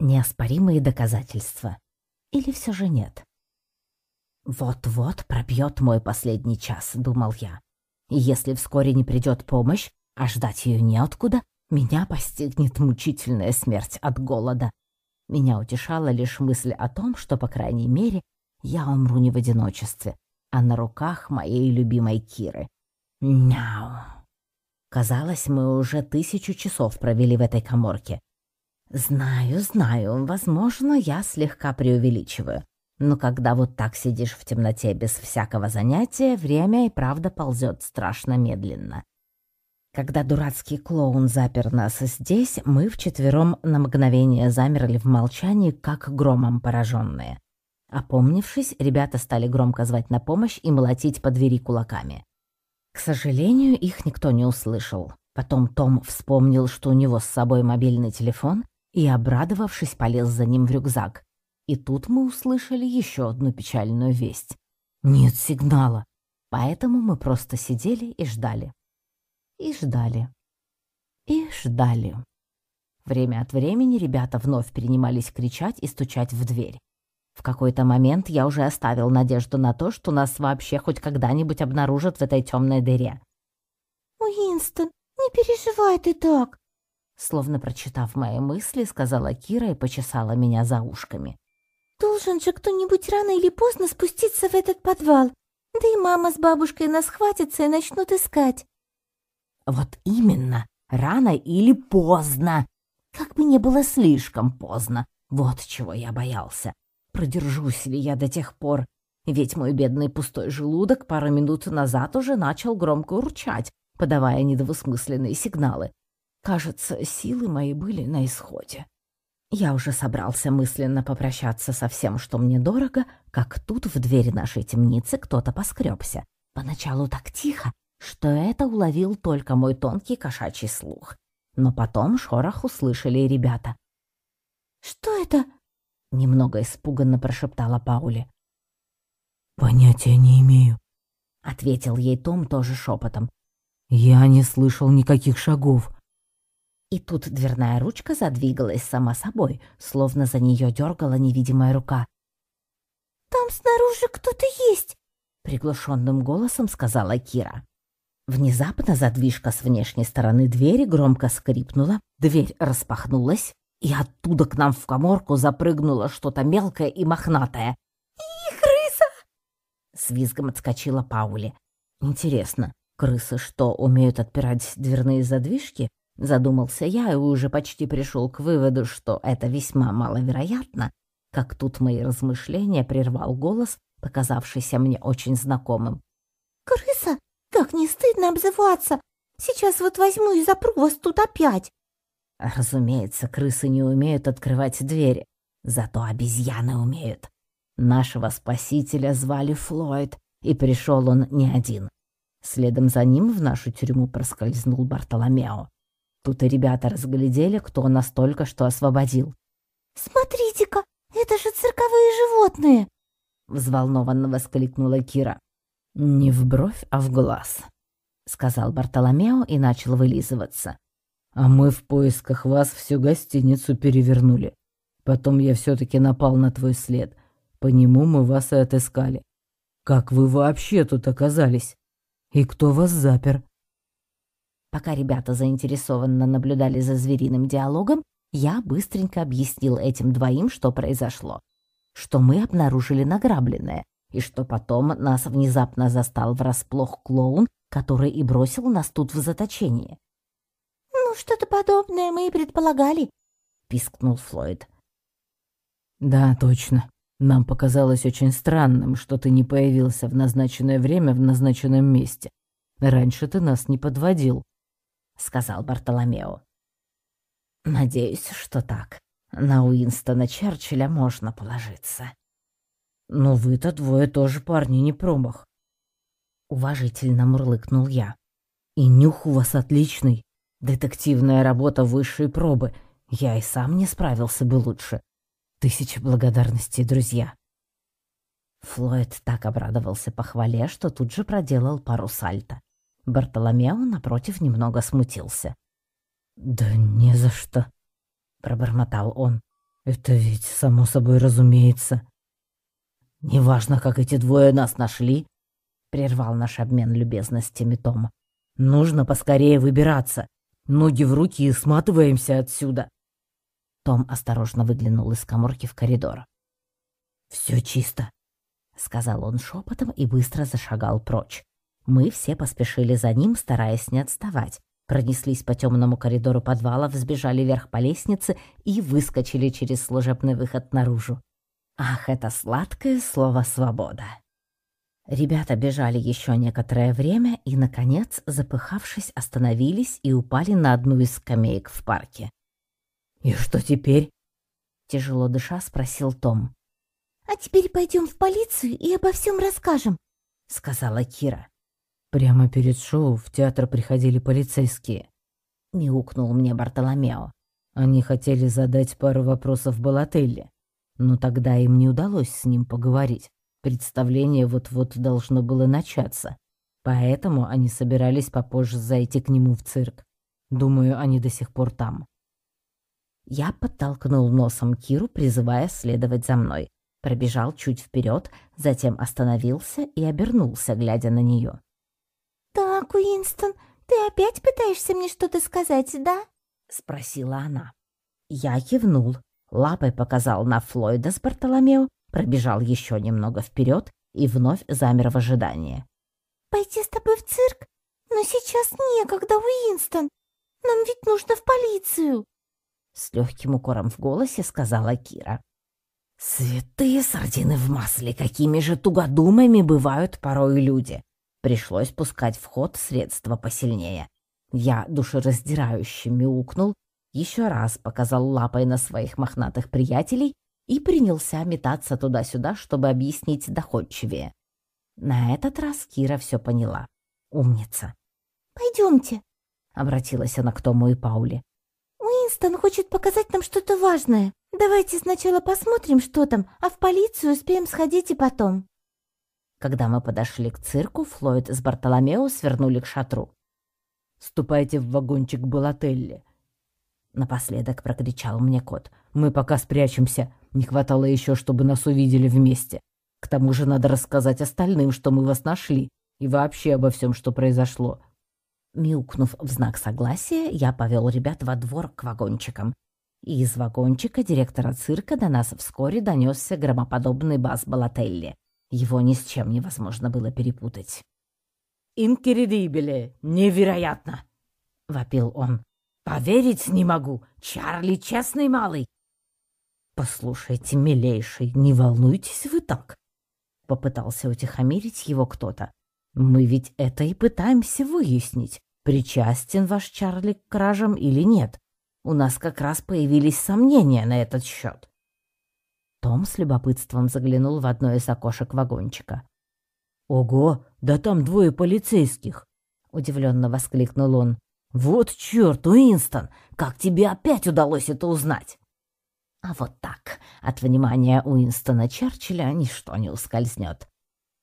неоспоримые доказательства. Или все же нет? «Вот-вот пробьет мой последний час», — думал я. «И если вскоре не придет помощь, а ждать ее неоткуда, меня постигнет мучительная смерть от голода. Меня утешала лишь мысль о том, что, по крайней мере, я умру не в одиночестве, а на руках моей любимой Киры. Мяу. Казалось, мы уже тысячу часов провели в этой коморке. Знаю, знаю, возможно, я слегка преувеличиваю. Но когда вот так сидишь в темноте без всякого занятия, время и правда ползет страшно медленно. Когда дурацкий клоун запер нас здесь, мы вчетвером на мгновение замерли в молчании, как громом пораженные. Опомнившись, ребята стали громко звать на помощь и молотить по двери кулаками. К сожалению, их никто не услышал. Потом Том вспомнил, что у него с собой мобильный телефон, и, обрадовавшись, полез за ним в рюкзак. И тут мы услышали еще одну печальную весть. Нет сигнала. Поэтому мы просто сидели и ждали. И ждали. И ждали. Время от времени ребята вновь принимались кричать и стучать в дверь. В какой-то момент я уже оставил надежду на то, что нас вообще хоть когда-нибудь обнаружат в этой темной дыре. «Уинстон, не переживай ты так!» Словно прочитав мои мысли, сказала Кира и почесала меня за ушками. «Должен же кто-нибудь рано или поздно спуститься в этот подвал. Да и мама с бабушкой нас хватятся и начнут искать». «Вот именно, рано или поздно. Как бы не было слишком поздно. Вот чего я боялся. Продержусь ли я до тех пор? Ведь мой бедный пустой желудок пару минут назад уже начал громко урчать, подавая недвусмысленные сигналы. Кажется, силы мои были на исходе. Я уже собрался мысленно попрощаться со всем, что мне дорого, как тут в дверь нашей темницы кто-то поскребся. Поначалу так тихо, что это уловил только мой тонкий кошачий слух. Но потом шорох услышали ребята. «Что это?» Немного испуганно прошептала Паули. «Понятия не имею», — ответил ей Том тоже шепотом. «Я не слышал никаких шагов». И тут дверная ручка задвигалась сама собой, словно за нее дергала невидимая рука. «Там снаружи кто-то есть», — приглушенным голосом сказала Кира. Внезапно задвижка с внешней стороны двери громко скрипнула, дверь распахнулась, и оттуда к нам в коморку запрыгнуло что-то мелкое и мохнатое. «И крыса!» С визгом отскочила Паули. «Интересно, крысы что, умеют отпирать дверные задвижки?» Задумался я и уже почти пришел к выводу, что это весьма маловероятно, как тут мои размышления прервал голос, показавшийся мне очень знакомым. «Крыса? Как не стыдно обзываться! Сейчас вот возьму и запру вас тут опять!» Разумеется, крысы не умеют открывать двери, зато обезьяны умеют. Нашего спасителя звали Флойд, и пришел он не один. Следом за ним в нашу тюрьму проскользнул Бартоломео. Тут и ребята разглядели, кто нас только что освободил. «Смотрите-ка, это же цирковые животные!» Взволнованно воскликнула Кира. «Не в бровь, а в глаз», — сказал Бартоломео и начал вылизываться. А мы в поисках вас всю гостиницу перевернули. Потом я все-таки напал на твой след. По нему мы вас и отыскали. Как вы вообще тут оказались? И кто вас запер?» Пока ребята заинтересованно наблюдали за звериным диалогом, я быстренько объяснил этим двоим, что произошло. Что мы обнаружили награбленное, и что потом нас внезапно застал врасплох клоун, который и бросил нас тут в заточение. «Ну, что-то подобное мы и предполагали», — пискнул Флойд. «Да, точно. Нам показалось очень странным, что ты не появился в назначенное время в назначенном месте. Раньше ты нас не подводил», — сказал Бартоломео. «Надеюсь, что так. На Уинстона Черчилля можно положиться». «Но вы-то двое тоже парни не промах», — уважительно мурлыкнул я. «И нюх у вас отличный. Детективная работа высшей пробы. Я и сам не справился бы лучше. Тысяча благодарностей, друзья. Флойд так обрадовался похвале, что тут же проделал пару сальто. Бартоломео, напротив, немного смутился. «Да не за что», — пробормотал он. Это ведь само собой разумеется. Неважно, как эти двое нас нашли, прервал наш обмен любезностями Том. Нужно поскорее выбираться. Ноги в руки и сматываемся отсюда. Том осторожно выглянул из каморки в коридор. Все чисто, сказал он шепотом и быстро зашагал прочь. Мы все поспешили за ним, стараясь не отставать. Пронеслись по темному коридору подвала, взбежали вверх по лестнице и выскочили через служебный выход наружу. Ах, это сладкое слово «свобода». Ребята бежали еще некоторое время и, наконец, запыхавшись, остановились и упали на одну из скамеек в парке. «И что теперь?» — тяжело дыша спросил Том. «А теперь пойдем в полицию и обо всем расскажем», — сказала Кира. Прямо перед шоу в театр приходили полицейские. Мяукнул мне Бартоломео. Они хотели задать пару вопросов Балателле, но тогда им не удалось с ним поговорить. Представление вот-вот должно было начаться, поэтому они собирались попозже зайти к нему в цирк. Думаю, они до сих пор там. Я подтолкнул носом Киру, призывая следовать за мной. Пробежал чуть вперед, затем остановился и обернулся, глядя на нее. «Так, Уинстон, ты опять пытаешься мне что-то сказать, да?» — спросила она. Я кивнул, лапой показал на Флойда с Бартоломео, пробежал еще немного вперед и вновь замер в ожидании. «Пойти с тобой в цирк? Но сейчас некогда, Уинстон. Нам ведь нужно в полицию!» С легким укором в голосе сказала Кира. «Святые сардины в масле, какими же тугодумами бывают порой люди!» Пришлось пускать в ход средства посильнее. Я душераздирающе мяукнул, еще раз показал лапой на своих мохнатых приятелей и принялся метаться туда-сюда, чтобы объяснить доходчивее. На этот раз Кира все поняла. Умница. «Пойдемте», — обратилась она к Тому и Пауле. «Уинстон хочет показать нам что-то важное. Давайте сначала посмотрим, что там, а в полицию успеем сходить и потом». Когда мы подошли к цирку, Флойд с Бартоломео свернули к шатру. «Ступайте в вагончик Балателли!» Напоследок прокричал мне кот. «Мы пока спрячемся. Не хватало еще, чтобы нас увидели вместе. К тому же надо рассказать остальным, что мы вас нашли, и вообще обо всем, что произошло». Мяукнув в знак согласия, я повел ребят во двор к вагончикам. И из вагончика директора цирка до нас вскоре донесся громоподобный бас Балателли. Его ни с чем невозможно было перепутать. «Инкредибеле! Невероятно!» — вопил он. «Поверить не могу! Чарли честный малый!» «Послушайте, милейший, не волнуйтесь вы так!» Попытался утихомирить его кто-то. «Мы ведь это и пытаемся выяснить, причастен ваш Чарли к кражам или нет. У нас как раз появились сомнения на этот счет. Том с любопытством заглянул в одно из окошек вагончика. «Ого, да там двое полицейских!» — удивленно воскликнул он. «Вот черт, Уинстон, как тебе опять удалось это узнать?» А вот так, от внимания Уинстона Черчилля ничто не ускользнет.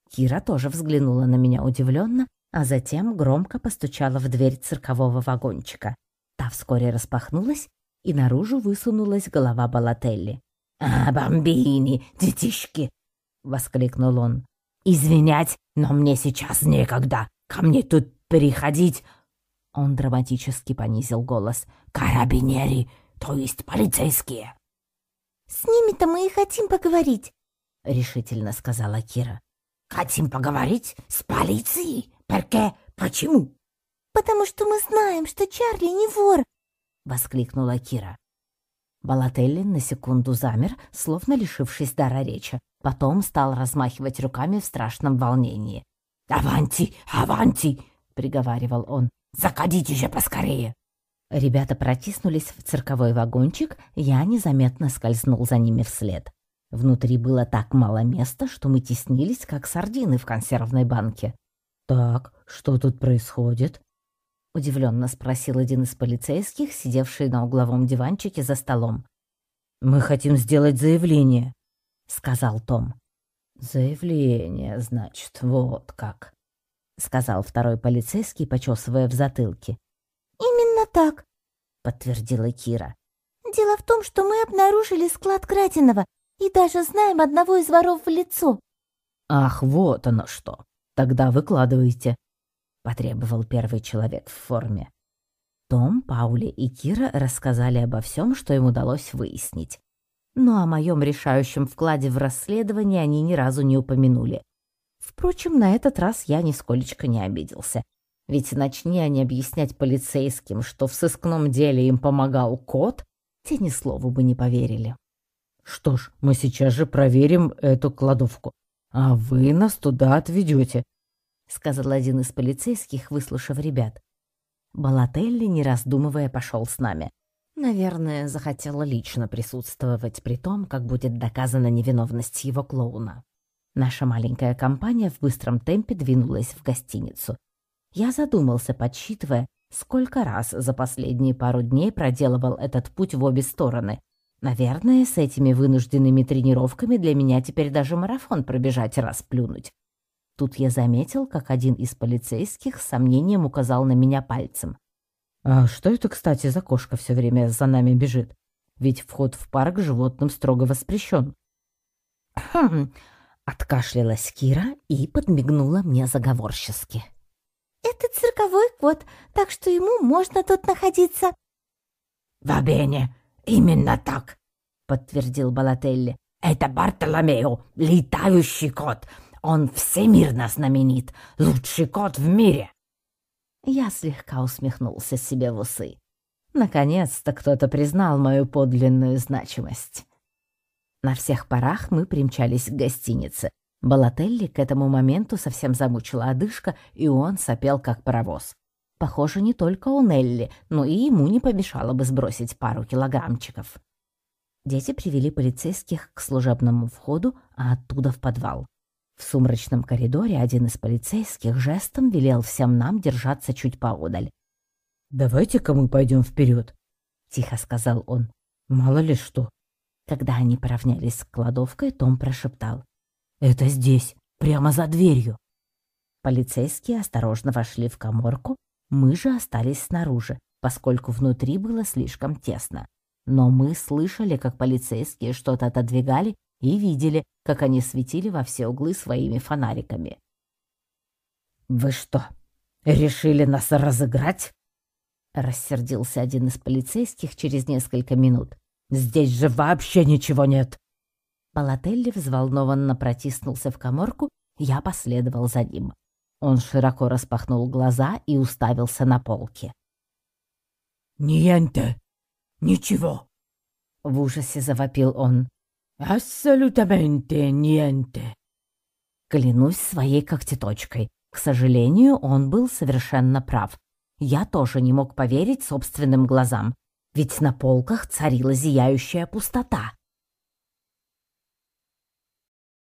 Кира тоже взглянула на меня удивленно, а затем громко постучала в дверь циркового вагончика. Та вскоре распахнулась, и наружу высунулась голова Балателли. «А, бомбини, детишки!» — воскликнул он. «Извинять, но мне сейчас некогда. Ко мне тут переходить...» Он драматически понизил голос. «Карабинери, то есть полицейские». «С ними-то мы и хотим поговорить», — решительно сказала Кира. «Хотим поговорить с полицией? Перке? Почему?» «Потому что мы знаем, что Чарли не вор», — воскликнула Кира. Балателли на секунду замер, словно лишившись дара речи. Потом стал размахивать руками в страшном волнении. «Аванти! Аванти!» — приговаривал он. «Заходите же поскорее!» Ребята протиснулись в цирковой вагончик, я незаметно скользнул за ними вслед. Внутри было так мало места, что мы теснились, как сардины в консервной банке. «Так, что тут происходит?» Удивленно спросил один из полицейских, сидевший на угловом диванчике за столом. Мы хотим сделать заявление, сказал Том. Заявление, значит, вот как, сказал второй полицейский, почесывая в затылке. Именно так, подтвердила Кира. Дело в том, что мы обнаружили склад краденого и даже знаем одного из воров в лицо. Ах, вот оно что. Тогда выкладывайте, потребовал первый человек в форме. Том, Паули и Кира рассказали обо всем, что им удалось выяснить. Но о моем решающем вкладе в расследование они ни разу не упомянули. Впрочем, на этот раз я нисколечко не обиделся. Ведь начни они объяснять полицейским, что в сыскном деле им помогал кот, те ни слову бы не поверили. Что ж, мы сейчас же проверим эту кладовку, а вы нас туда отведете, сказал один из полицейских, выслушав ребят. Балателли, не раздумывая, пошел с нами. Наверное, захотела лично присутствовать при том, как будет доказана невиновность его клоуна. Наша маленькая компания в быстром темпе двинулась в гостиницу. Я задумался, подсчитывая, сколько раз за последние пару дней проделывал этот путь в обе стороны. Наверное, с этими вынужденными тренировками для меня теперь даже марафон пробежать раз плюнуть. Тут я заметил, как один из полицейских с сомнением указал на меня пальцем. «А что это, кстати, за кошка все время за нами бежит? Ведь вход в парк животным строго воспрещен». «Хм...» — откашлялась Кира и подмигнула мне заговорчески. «Это цирковой кот, так что ему можно тут находиться». «Вабене, именно так», — подтвердил Балателли. «Это Бартоломео, летающий кот». Он всемирно знаменит, лучший кот в мире. Я слегка усмехнулся себе в усы. Наконец-то кто-то признал мою подлинную значимость. На всех парах мы примчались к гостинице. Балателли к этому моменту совсем замучила одышка, и он сопел как паровоз. Похоже, не только у Нелли, но и ему не помешало бы сбросить пару килограммчиков. Дети привели полицейских к служебному входу, а оттуда в подвал. В сумрачном коридоре один из полицейских жестом велел всем нам держаться чуть поодаль. «Давайте-ка мы пойдем вперед», — тихо сказал он. «Мало ли что». Когда они поравнялись с кладовкой, Том прошептал. «Это здесь, прямо за дверью». Полицейские осторожно вошли в коморку, мы же остались снаружи, поскольку внутри было слишком тесно. Но мы слышали, как полицейские что-то отодвигали и видели, как они светили во все углы своими фонариками. «Вы что, решили нас разыграть?» Рассердился один из полицейских через несколько минут. «Здесь же вообще ничего нет!» Палателли взволнованно протиснулся в коморку, я последовал за ним. Он широко распахнул глаза и уставился на полки. «Ниенте! Ничего!» В ужасе завопил он. «Ассолютаменте ниенте!» Клянусь своей когтеточкой. К сожалению, он был совершенно прав. Я тоже не мог поверить собственным глазам, ведь на полках царила зияющая пустота.